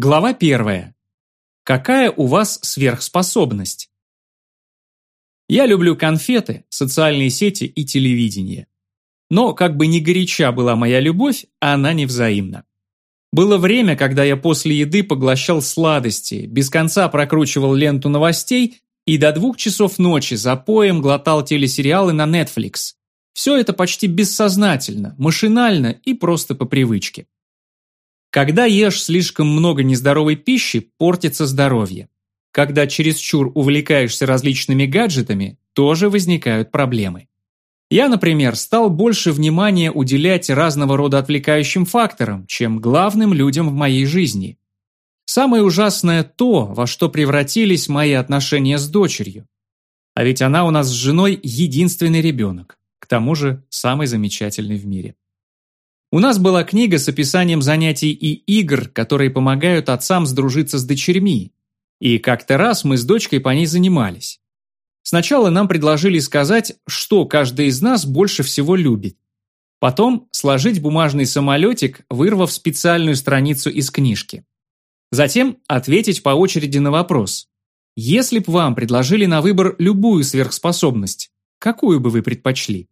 Глава первая. Какая у вас сверхспособность? Я люблю конфеты, социальные сети и телевидение. Но, как бы ни горяча была моя любовь, она невзаимна. Было время, когда я после еды поглощал сладости, без конца прокручивал ленту новостей и до двух часов ночи за поем глотал телесериалы на Netflix. Все это почти бессознательно, машинально и просто по привычке. Когда ешь слишком много нездоровой пищи, портится здоровье. Когда чересчур увлекаешься различными гаджетами, тоже возникают проблемы. Я, например, стал больше внимания уделять разного рода отвлекающим факторам, чем главным людям в моей жизни. Самое ужасное то, во что превратились мои отношения с дочерью. А ведь она у нас с женой единственный ребенок, к тому же самый замечательный в мире. У нас была книга с описанием занятий и игр, которые помогают отцам сдружиться с дочерьми. И как-то раз мы с дочкой по ней занимались. Сначала нам предложили сказать, что каждый из нас больше всего любит. Потом сложить бумажный самолетик, вырвав специальную страницу из книжки. Затем ответить по очереди на вопрос. Если б вам предложили на выбор любую сверхспособность, какую бы вы предпочли?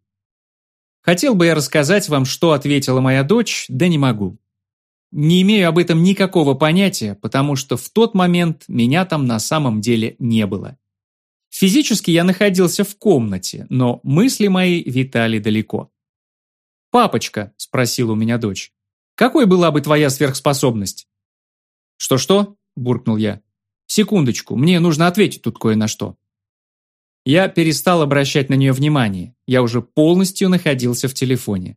Хотел бы я рассказать вам, что ответила моя дочь, да не могу. Не имею об этом никакого понятия, потому что в тот момент меня там на самом деле не было. Физически я находился в комнате, но мысли мои витали далеко. «Папочка», – спросила у меня дочь, – «какой была бы твоя сверхспособность?» «Что-что?» – буркнул я. «Секундочку, мне нужно ответить тут кое на что». Я перестал обращать на нее внимание, я уже полностью находился в телефоне.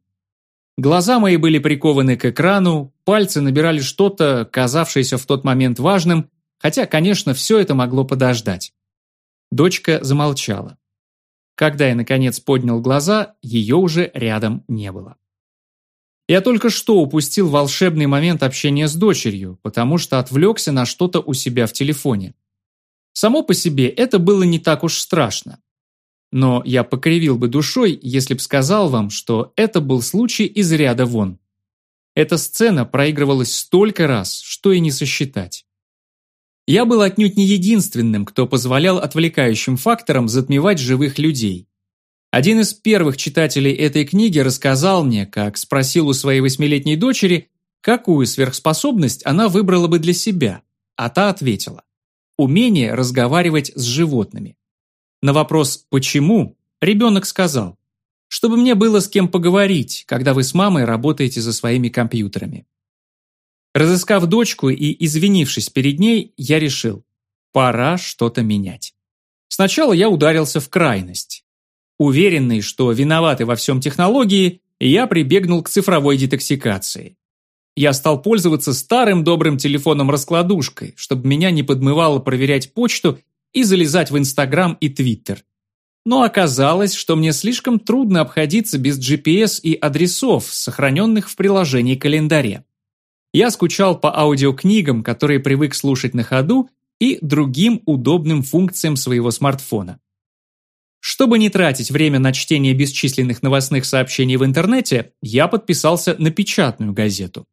Глаза мои были прикованы к экрану, пальцы набирали что-то, казавшееся в тот момент важным, хотя, конечно, все это могло подождать. Дочка замолчала. Когда я, наконец, поднял глаза, ее уже рядом не было. Я только что упустил волшебный момент общения с дочерью, потому что отвлекся на что-то у себя в телефоне. Само по себе это было не так уж страшно. Но я покривил бы душой, если б сказал вам, что это был случай из ряда вон. Эта сцена проигрывалась столько раз, что и не сосчитать. Я был отнюдь не единственным, кто позволял отвлекающим факторам затмевать живых людей. Один из первых читателей этой книги рассказал мне, как спросил у своей восьмилетней дочери, какую сверхспособность она выбрала бы для себя, а та ответила умение разговаривать с животными. На вопрос «почему?» ребенок сказал, чтобы мне было с кем поговорить, когда вы с мамой работаете за своими компьютерами. Разыскав дочку и извинившись перед ней, я решил, пора что-то менять. Сначала я ударился в крайность. Уверенный, что виноваты во всем технологии, я прибегнул к цифровой детоксикации я стал пользоваться старым добрым телефоном-раскладушкой, чтобы меня не подмывало проверять почту и залезать в Инстаграм и Твиттер. Но оказалось, что мне слишком трудно обходиться без GPS и адресов, сохраненных в приложении календаря. Я скучал по аудиокнигам, которые привык слушать на ходу, и другим удобным функциям своего смартфона. Чтобы не тратить время на чтение бесчисленных новостных сообщений в интернете, я подписался на печатную газету.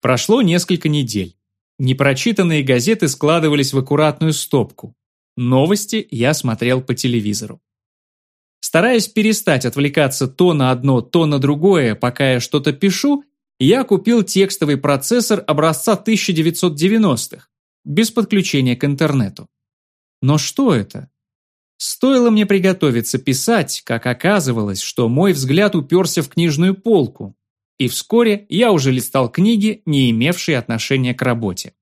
Прошло несколько недель. Непрочитанные газеты складывались в аккуратную стопку. Новости я смотрел по телевизору. Стараясь перестать отвлекаться то на одно, то на другое, пока я что-то пишу, я купил текстовый процессор образца 1990-х, без подключения к интернету. Но что это? Стоило мне приготовиться писать, как оказывалось, что мой взгляд уперся в книжную полку, и вскоре я уже листал книги, не имевшие отношения к работе.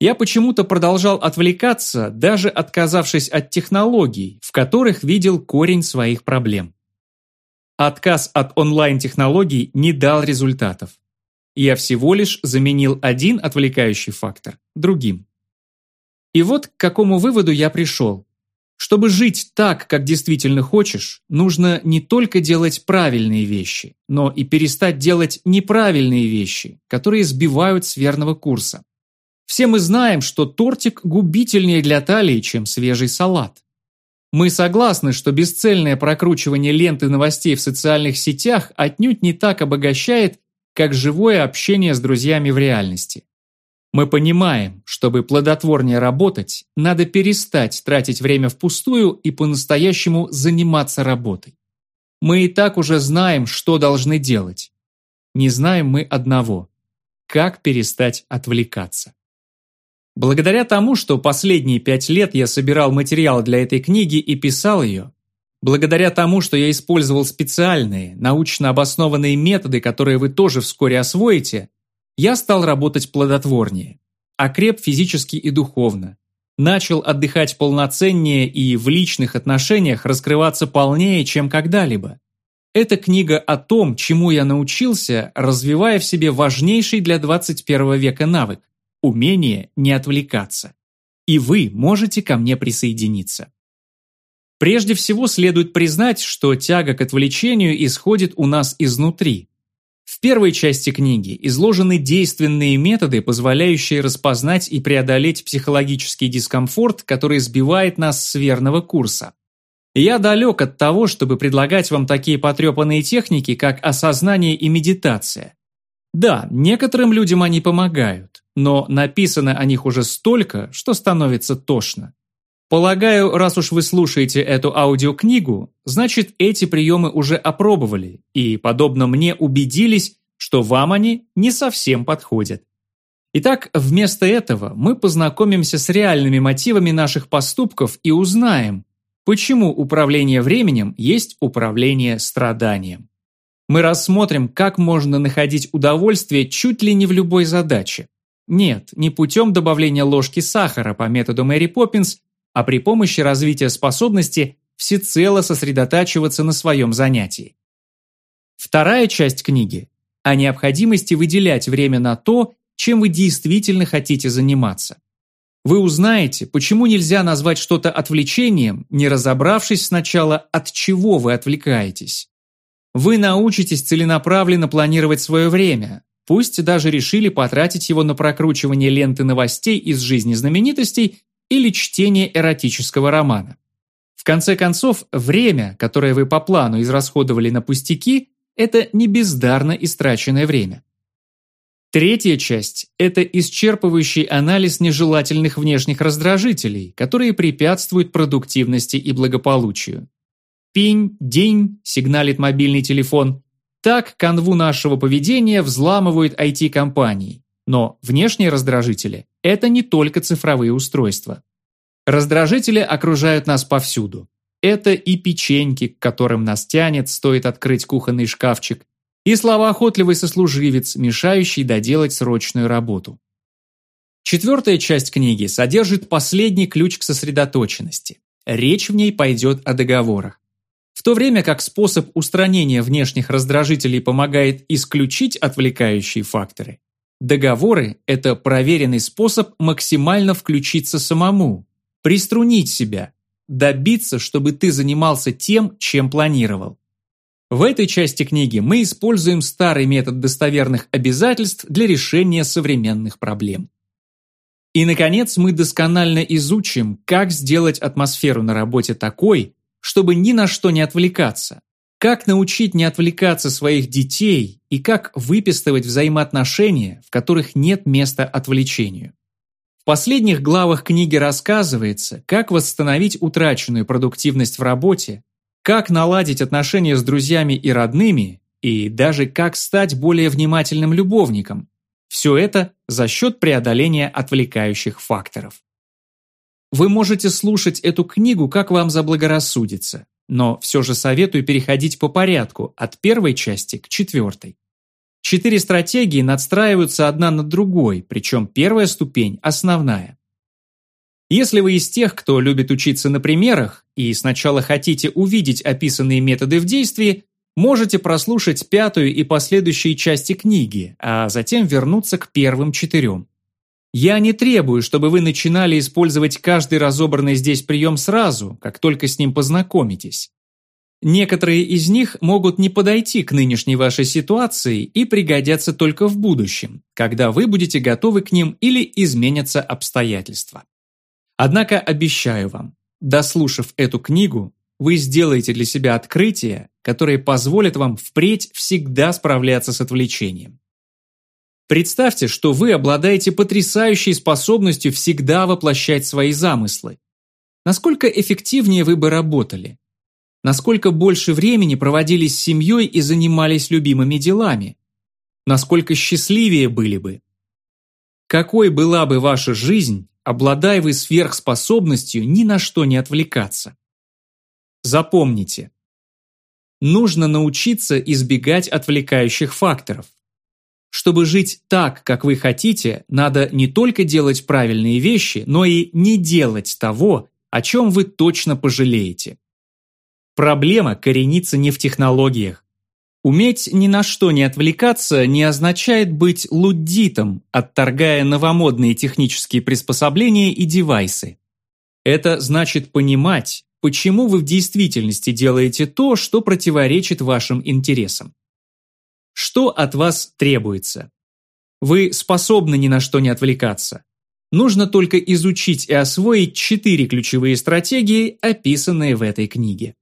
Я почему-то продолжал отвлекаться, даже отказавшись от технологий, в которых видел корень своих проблем. Отказ от онлайн-технологий не дал результатов. Я всего лишь заменил один отвлекающий фактор другим. И вот к какому выводу я пришел. Чтобы жить так, как действительно хочешь, нужно не только делать правильные вещи, но и перестать делать неправильные вещи, которые сбивают с верного курса. Все мы знаем, что тортик губительнее для талии, чем свежий салат. Мы согласны, что бесцельное прокручивание ленты новостей в социальных сетях отнюдь не так обогащает, как живое общение с друзьями в реальности. Мы понимаем, чтобы плодотворнее работать, надо перестать тратить время впустую и по-настоящему заниматься работой. Мы и так уже знаем, что должны делать. Не знаем мы одного – как перестать отвлекаться. Благодаря тому, что последние пять лет я собирал материал для этой книги и писал ее, благодаря тому, что я использовал специальные, научно обоснованные методы, которые вы тоже вскоре освоите, я стал работать плодотворнее, окреп физически и духовно, начал отдыхать полноценнее и в личных отношениях раскрываться полнее, чем когда-либо. Это книга о том, чему я научился, развивая в себе важнейший для 21 века навык – умение не отвлекаться. И вы можете ко мне присоединиться. Прежде всего следует признать, что тяга к отвлечению исходит у нас изнутри, в первой части книги изложены действенные методы, позволяющие распознать и преодолеть психологический дискомфорт, который сбивает нас с верного курса. Я далек от того, чтобы предлагать вам такие потрепанные техники, как осознание и медитация. Да, некоторым людям они помогают, но написано о них уже столько, что становится тошно. Полагаю, раз уж вы слушаете эту аудиокнигу, значит эти приемы уже опробовали и, подобно мне, убедились, что вам они не совсем подходят. Итак, вместо этого мы познакомимся с реальными мотивами наших поступков и узнаем, почему управление временем есть управление страданием. Мы рассмотрим, как можно находить удовольствие чуть ли не в любой задаче. Нет, не путем добавления ложки сахара по методу Мэри Поппинс, а при помощи развития способности всецело сосредотачиваться на своем занятии. Вторая часть книги – о необходимости выделять время на то, чем вы действительно хотите заниматься. Вы узнаете, почему нельзя назвать что-то отвлечением, не разобравшись сначала, от чего вы отвлекаетесь. Вы научитесь целенаправленно планировать свое время, пусть даже решили потратить его на прокручивание ленты новостей из жизни знаменитостей или чтение эротического романа. В конце концов, время, которое вы по плану израсходовали на пустяки, это не бездарно истраченное время. Третья часть – это исчерпывающий анализ нежелательных внешних раздражителей, которые препятствуют продуктивности и благополучию. Пинь, день, сигналит мобильный телефон. Так канву нашего поведения взламывают IT-компании. Но внешние раздражители – это не только цифровые устройства. Раздражители окружают нас повсюду. Это и печеньки, к которым нас тянет, стоит открыть кухонный шкафчик, и словоохотливый сослуживец, мешающий доделать срочную работу. Четвертая часть книги содержит последний ключ к сосредоточенности. Речь в ней пойдет о договорах. В то время как способ устранения внешних раздражителей помогает исключить отвлекающие факторы, Договоры – это проверенный способ максимально включиться самому, приструнить себя, добиться, чтобы ты занимался тем, чем планировал. В этой части книги мы используем старый метод достоверных обязательств для решения современных проблем. И, наконец, мы досконально изучим, как сделать атмосферу на работе такой, чтобы ни на что не отвлекаться, как научить не отвлекаться своих детей и как выписывать взаимоотношения, в которых нет места отвлечению. В последних главах книги рассказывается, как восстановить утраченную продуктивность в работе, как наладить отношения с друзьями и родными, и даже как стать более внимательным любовником. Все это за счет преодоления отвлекающих факторов. Вы можете слушать эту книгу, как вам заблагорассудится, но все же советую переходить по порядку, от первой части к четвертой. Четыре стратегии надстраиваются одна над другой, причем первая ступень основная. Если вы из тех, кто любит учиться на примерах, и сначала хотите увидеть описанные методы в действии, можете прослушать пятую и последующие части книги, а затем вернуться к первым четырем. Я не требую, чтобы вы начинали использовать каждый разобранный здесь прием сразу, как только с ним познакомитесь. Некоторые из них могут не подойти к нынешней вашей ситуации и пригодятся только в будущем, когда вы будете готовы к ним или изменятся обстоятельства. Однако обещаю вам, дослушав эту книгу, вы сделаете для себя открытия, которые позволят вам впредь всегда справляться с отвлечением. Представьте, что вы обладаете потрясающей способностью всегда воплощать свои замыслы. Насколько эффективнее вы бы работали? Насколько больше времени проводили с семьей и занимались любимыми делами? Насколько счастливее были бы? Какой была бы ваша жизнь, обладая вы сверхспособностью ни на что не отвлекаться? Запомните. Нужно научиться избегать отвлекающих факторов. Чтобы жить так, как вы хотите, надо не только делать правильные вещи, но и не делать того, о чем вы точно пожалеете. Проблема коренится не в технологиях. Уметь ни на что не отвлекаться не означает быть луддитом, отторгая новомодные технические приспособления и девайсы. Это значит понимать, почему вы в действительности делаете то, что противоречит вашим интересам. Что от вас требуется? Вы способны ни на что не отвлекаться. Нужно только изучить и освоить четыре ключевые стратегии, описанные в этой книге.